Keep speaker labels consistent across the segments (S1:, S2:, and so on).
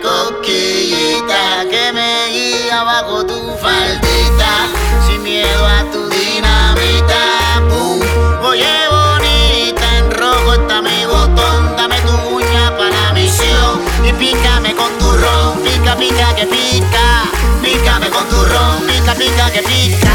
S1: coquillita que me guía bajo tu faldita, sin miedo a tu dinamita. Pum, oye bonita, en rojo está mi botón, dame tu uña para la misión y pícame con tu ron, pica, pica que pica, pícame con tu ron, pica, pica que pica.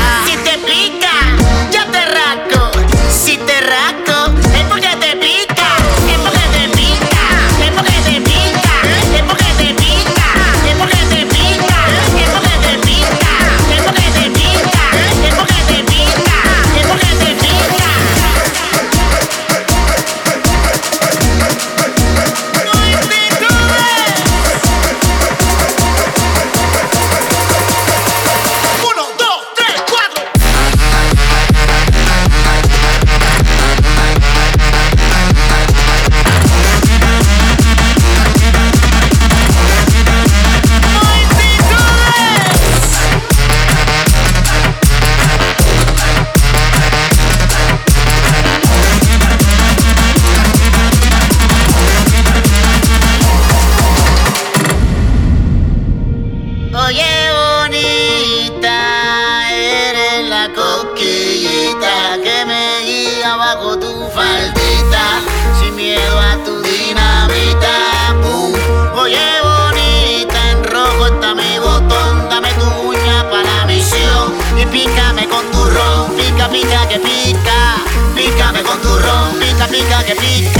S1: hago tu faldita, sin miedo a tu dinamita. Oye, bonita, en rojo está mi botón, dame tu uña para la misión. Y pícame con tu ron, pica, pica, que pica. Pícame con tu ron, pica, pica, que pica.